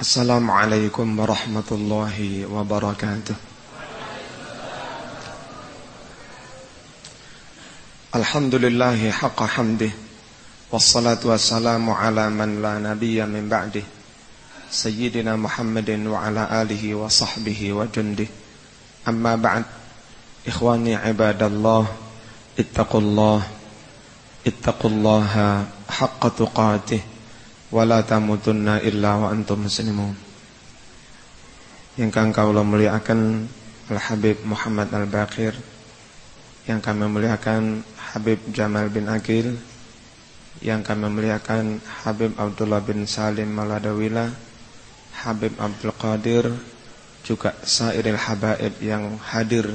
السلام عليكم ورحمة الله وبركاته. الحمد لله حق حمده والصلاة والسلام على من لا نبي من بعده سيدنا محمد وعلى آله وصحبه وجنده. أما بعد إخواني عباد الله اتقوا الله اتقوا الله حق تقاته. Wala tamutunna illa wa antum muslimun. Yang kang kaulah muliakan Al-Habib Muhammad Al-Baqir. Yang kami muliakan Habib Jamal bin Akil yang kami muliakan Habib Abdullah bin Salim Maladawila. Habib Abdul Qadir. Juga sairil habaib yang hadir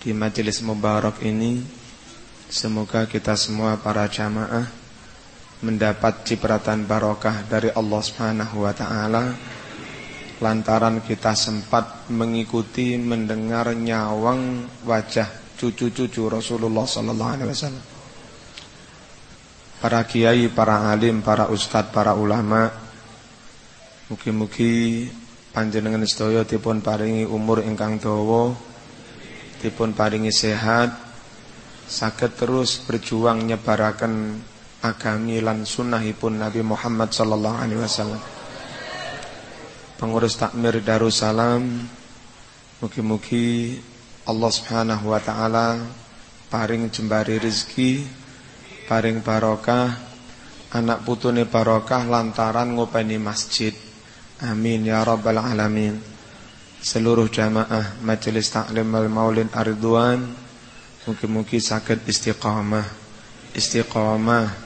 di majelis mubarak ini. Semoga kita semua para jamaah mendapat cipratan barokah dari Allah Subhanahu wa taala lantaran kita sempat mengikuti mendengar nyawang wajah cucu-cucu Rasulullah sallallahu alaihi wasallam. Para kiai, para alim, para ustadz, para ulama mugi-mugi panjenengan sedaya dipun paringi umur ingkang dawa, dipun paringi sehat, sakit terus berjuang nyebaraken agami lan sunnahipun Nabi Muhammad sallallahu alaihi wasallam. Pengurus takmir Darussalam mugi-mugi Allah Subhanahu wa taala paring jembari rezeki, paring barokah, anak putune barokah lantaran ngopeni masjid. Amin ya rabbal alamin. Seluruh jamaah Majelis Taklim Al Maulid Arduan mugi-mugi sakit istiqamah. Istiqamah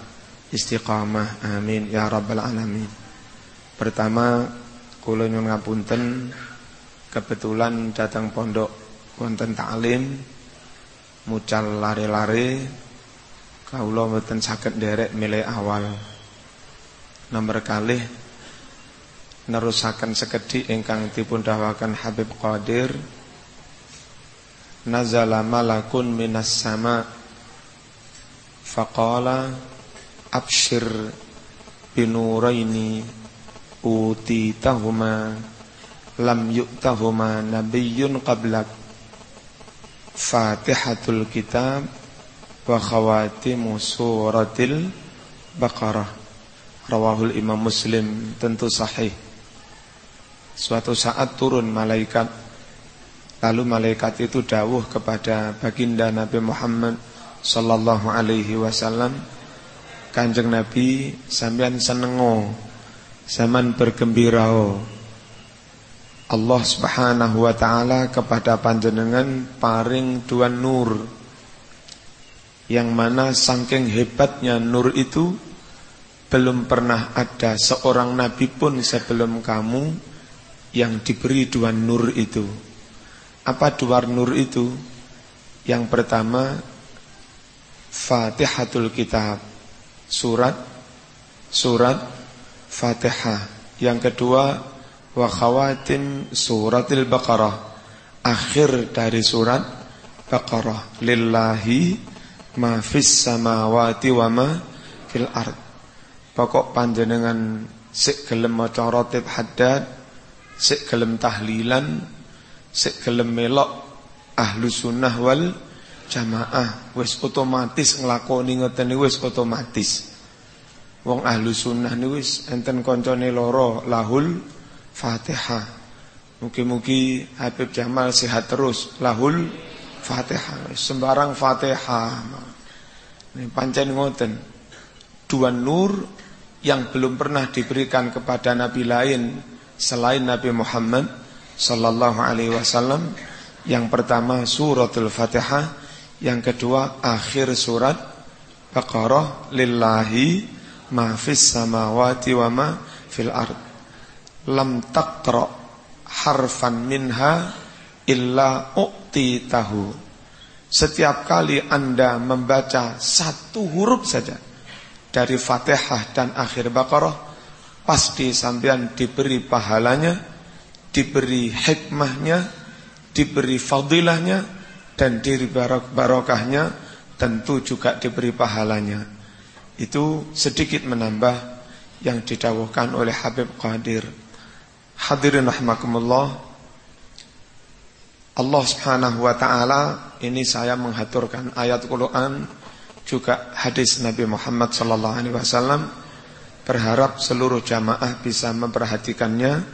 istiqamah amin. Ya rabbal alamin. Pertama kula nyuwun ngapunten. Kebetulan datang pondok wonten taklim mucal lari-lari kawula mboten saged nderek milih awal. Nomor kalih nerusaken sekedhik ingkang dipun dawuhaken Habib Qadir. Nazala malakun minas sama. Faqala abshir binuraini utitahuma lam yu'tahuma nabiyyun qablak. Fatihatul Kitab wa khawatimu suratil Baqarah. Rawahul Imam Muslim tentu sahih. Suatu saat turun malaikat. Lalu malaikat itu dawuh kepada baginda Nabi Muhammad Sallallahu alaihi wasallam Kanjeng Nabi sampean senengo zaman bergembirao Allah Subhanahu wa taala kepada panjenengan paring dua nur yang mana saking hebatnya nur itu belum pernah ada seorang nabi pun sebelum kamu yang diberi dua nur itu. Apa dua nur itu? Yang pertama Fatihatul Kitab surat surat Fatihah. Yang kedua wa khawatim suratil Baqarah. Akhir dari surat Baqarah. Lillahi ma fis samawati wa ma fil ard. Pokok panjenengan sik gelem maca ratib haddad, sik gelem tahlilan, sik gelem melok ahlu sunnah wal jamaah wis otomatis nglakoni ngoten wis otomatis. Wong ahlu sunnah niku wis enten kancane loro lahul Fatihah. Mugi-mugi Habib Jamal sehat terus lahul Fatihah. Sembarang Fatihah. Ini pancen ngoten. Dua nur yang belum pernah diberikan kepada nabi lain selain Nabi Muhammad sallallahu alaihi wasallam. Yang pertama suratul Fatihah yang kedua akhir surat Baqarah lillahi ma fis samawati wa ma fil ard. Lam taqra harfan minha illa tahu. Setiap kali Anda membaca satu huruf saja dari Fatihah dan akhir Baqarah, pasti sampean diberi pahalanya, diberi hikmahnya, diberi fadilahnya, dan diri barok barokahnya tentu juga diberi pahalanya. Itu sedikit menambah yang didawuhkan oleh Habib Qadir. Hadirin rahimakumullah. Allah Subhanahu wa taala ini saya menghaturkan ayat Quran juga hadis Nabi Muhammad sallallahu alaihi wasallam berharap seluruh jamaah bisa memperhatikannya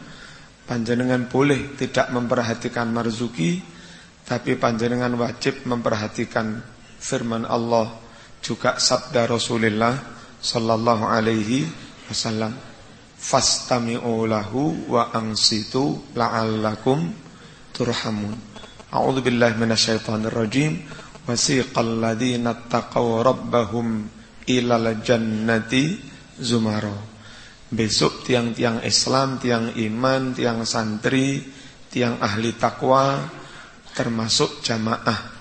panjenengan boleh tidak memperhatikan marzuki tapi panjenengan wajib memperhatikan firman Allah juga sabda Rasulullah sallallahu alaihi wasallam fastami'u lahu wa ansitu la'allakum turhamun. A'udzu billahi minasyaitonir rajim. Wasiqal ladzina taqaw rabbahum ilal jannati zumara. Besok tiang-tiang Islam tiang iman tiang santri tiang ahli takwa termasuk jamaah.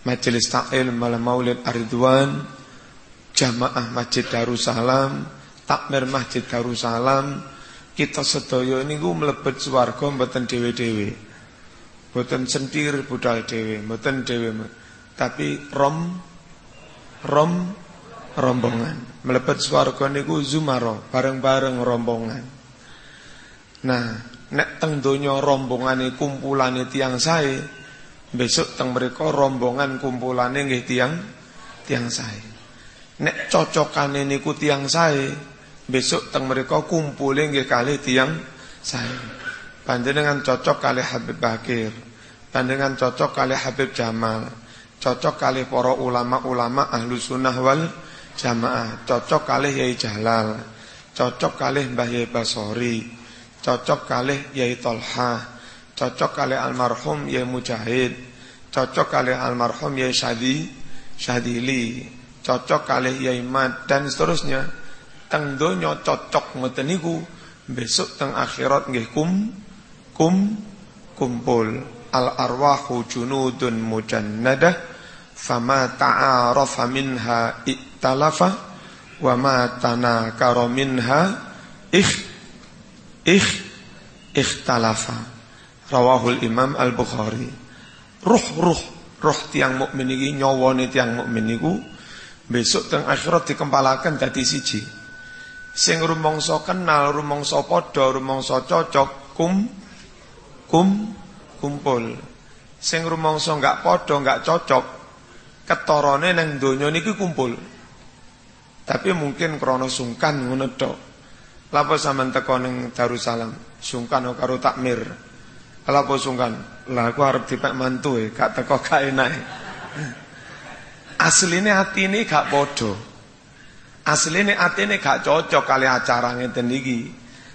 Majelis Ta'il Malam Maulid Aridwan Jamaah Masjid Darussalam Takmir Masjid Darussalam Kita sedaya ini gue melebet suarga Mboten dewe-dewe Mboten sentir budal dewe Mboten dewe Tapi rom Rom Rombongan. Melebet suarga ini gue zumaro Bareng-bareng rombongan. Nah nek teng donya rombongane kumpulane tiang sae besok teng mereka rombongan kumpulane nggih tiang tiang sae. Nek cocokane niku tiang sae besok teng mereka kumpule nggih kali tiang sae. Panjenengan cocok kali Habib Bakir panjenengan cocok kali Habib Jamal cocok kali para ulama-ulama ahlu sunnah wal jamaah cocok kali Yai Jalal cocok kali Mbah Yai Basori cocok kali Yai Tolha, cocok kali almarhum Yai Mujahid, cocok kali almarhum Yai Syadi, Syadili, cocok kali Yai Mad dan seterusnya. Teng donya cocok ngoten niku, besok teng akhirat nggih kum kum kumpul. Al arwahu junudun mujannadah fama ta'arafa minha iktalafa wa ma tanakara minha ikh ikh ikhtalafa. Rawahul Imam Al-Bukhari. Ruh ruh ruh tiang mukmin iki nyawane tiang mukmin niku besok teng akhirat dikempalaken dadi siji. Sing rumangsa kenal rumangsa padha rumangsa cocok kum kum kumpul. Sing rumangsa enggak padha enggak cocok ketorone nang donya niki kumpul. Tapi mungkin krana sungkan ngono Lapo sampean teko ning Darussalam, sungkan karo takmir. Lapo sungkan? Lah aku arep dipek mantu e, gak teko gak enak. Asline atine gak padha. Asline atine gak cocok kali acara ngeten iki.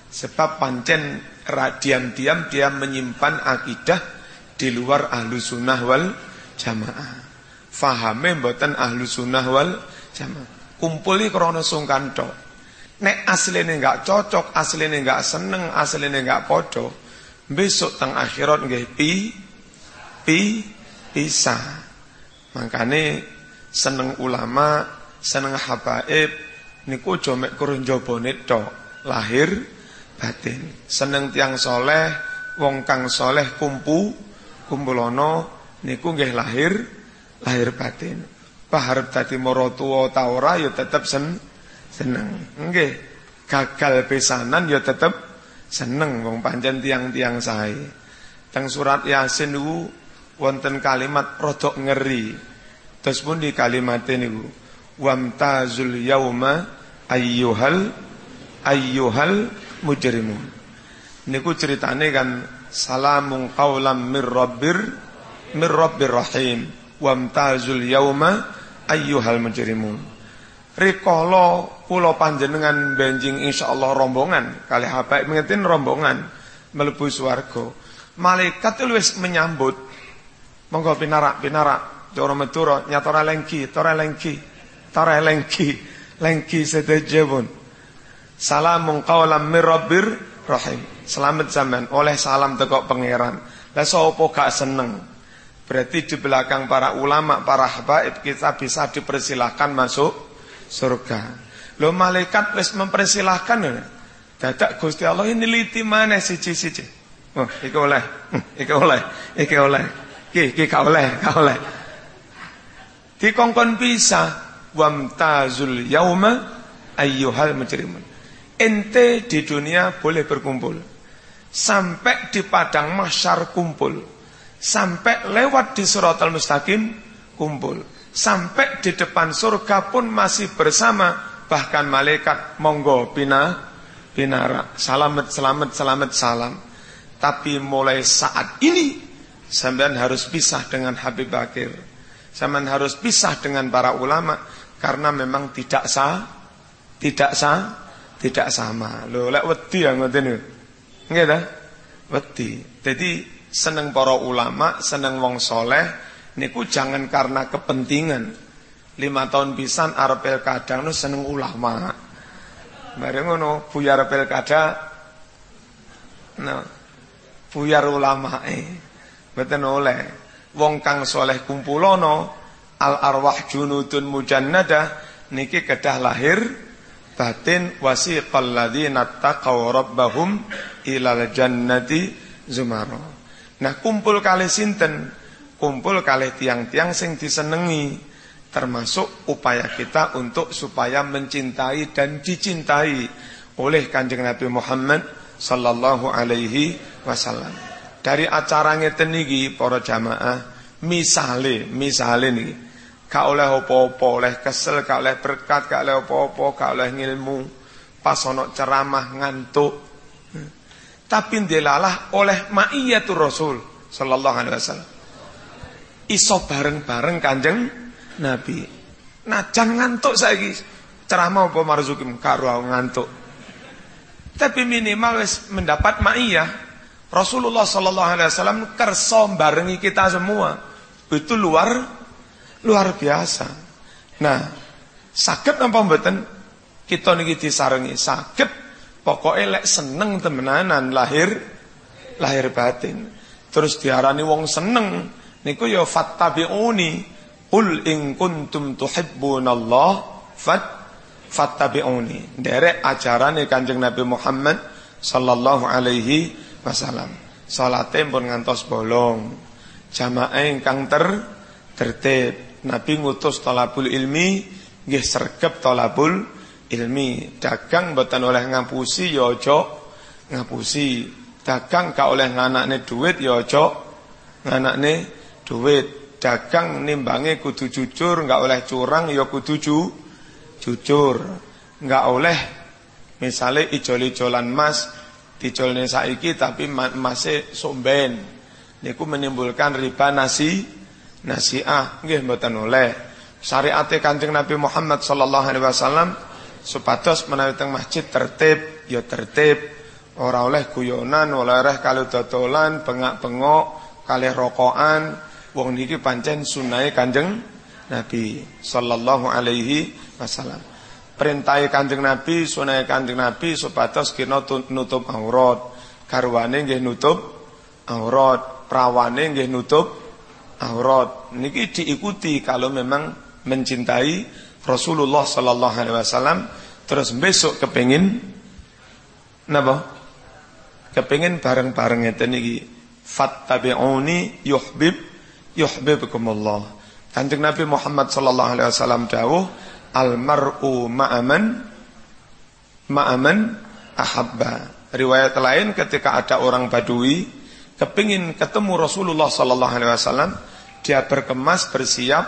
Sebab pancen diam-diam dia menyimpan akidah di luar ahlu sunnah wal jamaah. Fahame mboten ahlu sunnah wal jamaah. Kumpuli krono sungkan. Nek aslinya enggak cocok, aslinya enggak seneng, aslinya enggak podo, besok teng akhirat nggih pi pi bisa. Makane seneng ulama, seneng habaib niku jomek kurun jabone tok, lahir batin. Seneng tiang soleh, wong kang soleh kumpu kumpulono niku nggih lahir lahir batin. Paharep dadi maratuwa ta ora ya tetep sen seneng. Nggih, gagal pesanan ya tetep seneng wong pancen tiang-tiang sae. Teng surat Yasin niku wonten kalimat rodok ngeri. Terus pun di kalimat niku wamtazul yauma ayyuhal ayyuhal mujrimun. Niku ceritane kan salamun qaulam mir rabbir mir rabbir rahim wamtazul yauma ayyuhal mujrimun. Rikala kula panjenengan benjing insyaallah rombongan kali habaib mengetin rombongan mlebu swarga. Malaikat wis menyambut. Monggo pinarak pinarak cara metura nyatora lengki, tora lengki, tora lengki, lengki sedejebun. Salamun qaulam mir rahim. Selamat zaman oleh salam tekok pangeran. Lah sapa gak seneng? Berarti di belakang para ulama, para habaib kita bisa dipersilahkan masuk surga. Lo malaikat wis mempersilahkan. Dadak Gusti Allah ini liti mana siji-siji. Oh, iki oleh. Hmm, iki oleh. Iki oleh. Iki iki ka oleh, ka oleh. Dikongkon bisa wamtazul yauma ayyuhal mujrimun. Ente di dunia boleh berkumpul. sampai di padang mahsyar kumpul, sampai lewat di suratul mustaqim kumpul, sampai di depan surga pun masih bersama, bahkan malaikat monggo pina pinara, selamat selamat selamat salam. Tapi mulai saat ini sampean harus pisah dengan Habib Bakir. Sampean harus pisah dengan para ulama karena memang tidak sah, tidak sah, tidak sama. Lho lek wedi ya ngoten. Nggih ta? Wedi. Jadi seneng para ulama, seneng wong soleh niku jangan karena kepentingan. Lima tahun pisan arep kadang nu seneng ulama. Bareng ngono buyar pilkada nah buyar ulama eh mboten oleh. Wong kang soleh kumpulono al arwah junudun mujannada niki kedah lahir batin wasiqal ladzina taqaw rabbahum ilal jannati zumaro. Nah kumpul kali sinten? Kumpul kali tiang-tiang sing disenengi termasuk upaya kita untuk supaya mencintai dan dicintai oleh Kanjeng Nabi Muhammad sallallahu alaihi wasallam. Dari acara ngeten para jamaah misale misale niki gak oleh apa-apa oleh kesel gak oleh berkat gak oleh apa-apa gak oleh ngilmu pas ono ceramah ngantuk tapi dilalah oleh ma'iyatul Rasul sallallahu alaihi wasallam iso bareng-bareng Kanjeng Nabi. Nah, jangan ngantuk saiki. Ceramah apa marzukim karo ngantuk. Tapi minimal wis mendapat ma'iyah. Rasulullah sallallahu alaihi wasallam kersa barengi kita semua. Itu luar luar biasa. Nah, sakit apa mboten? Kita niki disarengi sakit. Pokoknya lek seneng temenanan lahir lahir batin. Terus diarani wong seneng niku ya fattabi'uni Qul in kuntum tuhibbunallah fat fattabi'uni. Derek ajarane Kanjeng Nabi Muhammad sallallahu alaihi wasallam. Salate pun ngantos bolong. Jamaah ingkang ter tertib. Nabi ngutus talabul ilmi nggih sregep talabul ilmi. Dagang mboten oleh ngapusi ya aja ngapusi. Dagang gak oleh nganakne duit ya aja nganakne duit dagang nimbange kudu jujur, nggak oleh curang ya kudu ju, jujur. Nggak oleh misalnya ijol-ijolan mas dijolne saiki tapi masih somben. Niku menimbulkan riba nasi nasiah nggih mboten oleh. Syariat Kanjeng Nabi Muhammad sallallahu alaihi wasallam supados menawi teng masjid tertib ya tertib ora oleh guyonan oleh reh kalau dodolan bengak-bengok kalih rokokan Wong niki pancen sunai Kanjeng Nabi sallallahu alaihi wasallam. Perintah Kanjeng Nabi, sunai Kanjeng Nabi supados kena nutup aurat. Garwane nggih nutup aurat, prawane nggih nutup aurat. Niki diikuti kalau memang mencintai Rasulullah sallallahu alaihi wasallam terus besok kepengin napa? Kepengin bareng-bareng ngeten iki. Fattabi'uni yuhbib yuhibbukumullah. Kanjeng Nabi Muhammad sallallahu alaihi wasallam dawuh al mar'u ma'aman ma'aman ahabba. Riwayat lain ketika ada orang Badui kepingin ketemu Rasulullah sallallahu alaihi wasallam, dia berkemas bersiap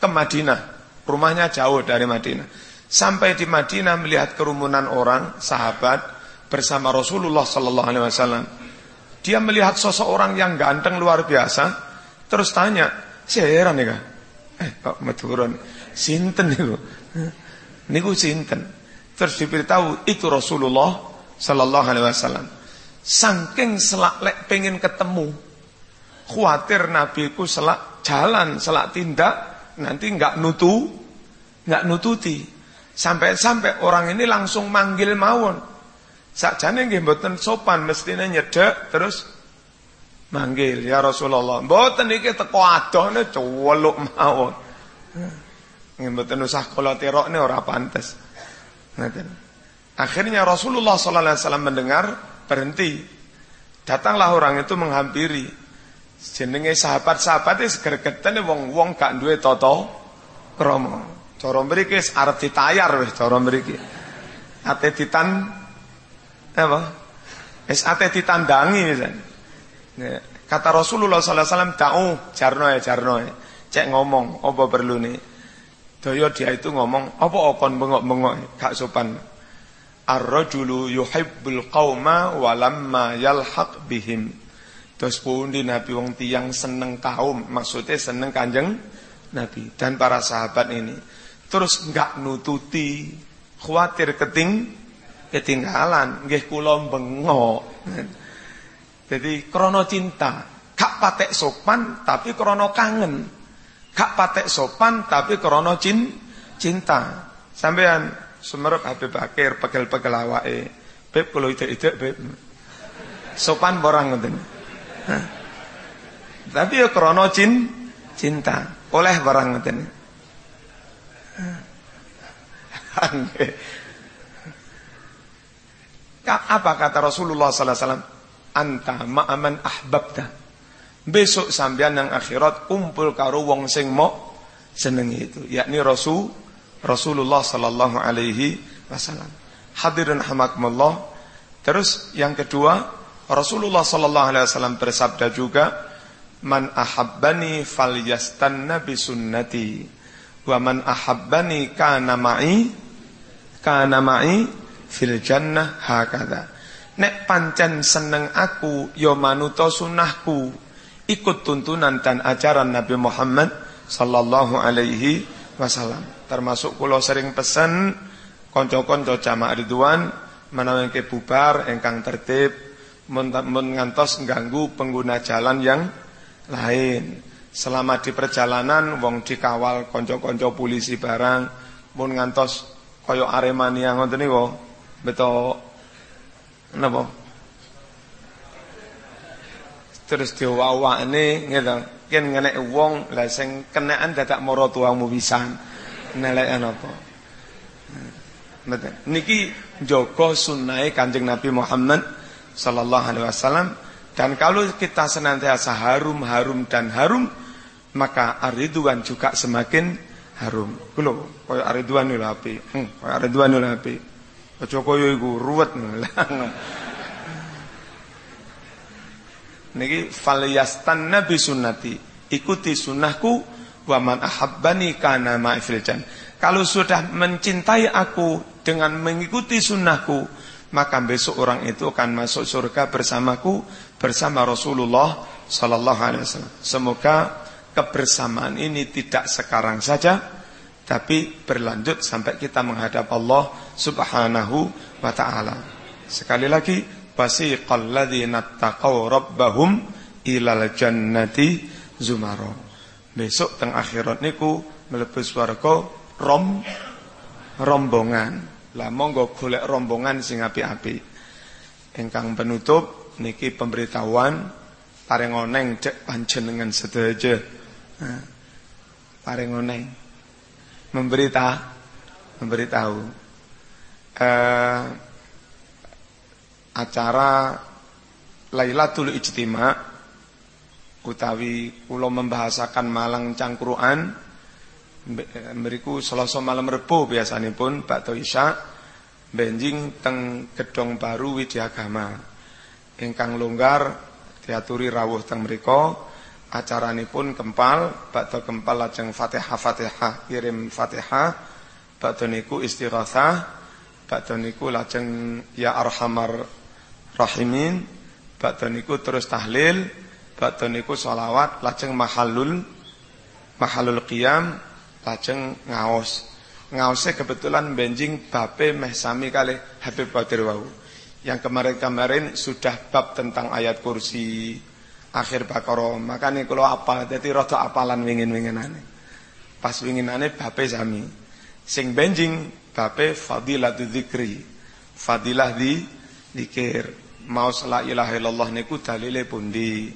ke Madinah. Rumahnya jauh dari Madinah. Sampai di Madinah melihat kerumunan orang, sahabat bersama Rasulullah sallallahu alaihi wasallam. Dia melihat seseorang yang ganteng luar biasa, Terus tanya, saya heran ya Eh, Pak Madhuron, sinten niku? Niku sinten? Terus diberitahu itu Rasulullah sallallahu alaihi wasallam. Saking selak lek pengen ketemu, khawatir Nabi ku selak jalan, selak tindak, nanti nggak nutu, nggak nututi. Sampai-sampai orang ini langsung manggil mawon. Sakjane nggih mboten sopan mestine nyedek terus manggil ya Rasulullah mboten iki teko adohne cuweluk mawon. Nggih mboten usah kula tirokne ora pantes. Ngoten akhirnya Rasulullah sallallahu alaihi wasallam mendengar berhenti. Datanglah orang itu menghampiri. Jenenge sahabat-sahabat wis gregetene wong-wong gak duwe tata krama. Cara mriki arep ditayar wis cara mriki. Ate ditan apa? Es ate ditandangi Kata Rasulullah sallallahu alaihi wasallam, "Ta'u jarno ya jarno ya." Cek ngomong, apa perlu nih? Daya dia itu ngomong, apa okon bengok-bengok, gak sopan. Ar-rajulu yuhibbul qauma walamma yalhaq bihim. Terus pundi Nabi wong tiang seneng kaum, maksudnya seneng kanjeng Nabi dan para sahabat ini. Terus enggak nututi, khawatir keting ketinggalan, nggih kula bengok. Jadi krono cinta, gak patek sopan tapi krono kangen. Gak patek sopan tapi krono cin, cinta. Sampean Sumerep Habib Bakir pegel-pegel awake. Beb kalau ide-ide beb. Sopan borang ngoten. Tapi ya krono cin, cinta. Oleh barang ngoten. Apa kata Rasulullah sallallahu alaihi wasallam? Anta ma'aman ahbabta. Besok sampean yang akhirat kumpul karo wong sing mau seneng itu, yakni Rasul Rasulullah sallallahu alaihi wasallam. Hadirin hamakumullah. Terus yang kedua, Rasulullah sallallahu alaihi wasallam bersabda juga, "Man ahabbani falyastanna bi sunnati, wa man ahabbani kana ma'i kana ma'i fil jannah hakada." Nek pancen seneng aku, yo ya manuto sunnahku, ikut tuntunan dan ajaran Nabi Muhammad sallallahu alaihi wasallam. Termasuk kula sering pesen konco-konco jamaah Ridwan ke bubar engkang tertib mengantos ganggu pengguna jalan yang lain. Selama di perjalanan wong dikawal konco-konco polisi barang mun ngantos kaya Aremania ngoten niku. Beto napa terus diwawane gitu ken ngenek wong lah sing kenaan dadak mara tuamu pisan neleken apa. Niki Joko sunnah Kanjeng Nabi Muhammad sallallahu alaihi wasallam dan kalau kita senantiasa harum harum dan harum maka ariduan juga semakin harum. Kulo koyo ariduan lho api. Hmm, ariduan lho api. Aja koyo iku ruwet. Niki falyastan nabi sunnati. Ikuti sunnahku wa man ahabbani kana ma'fil Kalau sudah mencintai aku dengan mengikuti sunnahku, maka besok orang itu akan masuk surga bersamaku bersama Rasulullah sallallahu alaihi wasallam. Semoga kebersamaan ini tidak sekarang saja tapi berlanjut sampai kita menghadap Allah Subhanahu wa taala. Sekali lagi, wasiqal ladzina taqaw rabbahum ilal jannati zumara. Besok teng akhirat niku mlebu swarga rom rombongan. Lah monggo golek rombongan sing apik-apik. Ingkang penutup niki pemberitahuan paring oneng cek panjenengan sedaya. Nah, paring oneng memberita memberitahu. Eh, acara Lailatul Ijtima' utawi kula membahasakan Malang Cangkruan mriku Selasa malam Rebo biasanipun bakto Isya benjing teng Gedong Baru Widyagama ingkang longgar diaturi rawuh teng mriku acaranipun kempal bakto kempal lajeng Fatihah Fatihah kirim Fatihah bakto niku istighatsah bakto niku lajeng ya arhamar rahimin bakto niku terus tahlil Badhe niku selawat lajeng mahalul mahalul qiyam lajeng ngaos. Ngaosnya kebetulan benjing bape meh sami kali Habib Qadir wau. Yang kemarin-kemarin sudah bab tentang ayat kursi akhir Baqarah. Makanya kalau apa jadi rada apalan wingin-winginane. Pas winginane bape sami. Sing benjing bape fadilatul dzikri. Fadilah di dikir. Mau la ilaha illallah niku dalile pundi.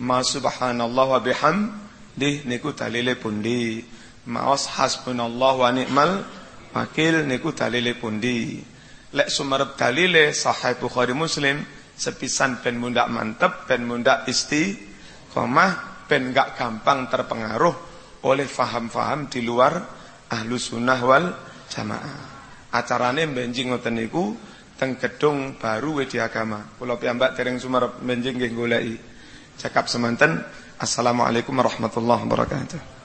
Ma subhanallah wa bihamdih niku dalile pundi. Maos hasbunallah wa ni'mal wakil niku dalile pundi. Lek sumarep dalile sahih Bukhari Muslim sepisan ben mundak mantep ben mundak isti komah ben gak gampang terpengaruh oleh faham-faham di luar ahlu sunnah wal jamaah. Acarane benjing ngoten niku teng gedung baru wedi agama. Kula piyambak dereng sumerep benjing nggih. Cekap semanten. Assalamualaikum warahmatullahi wabarakatuh.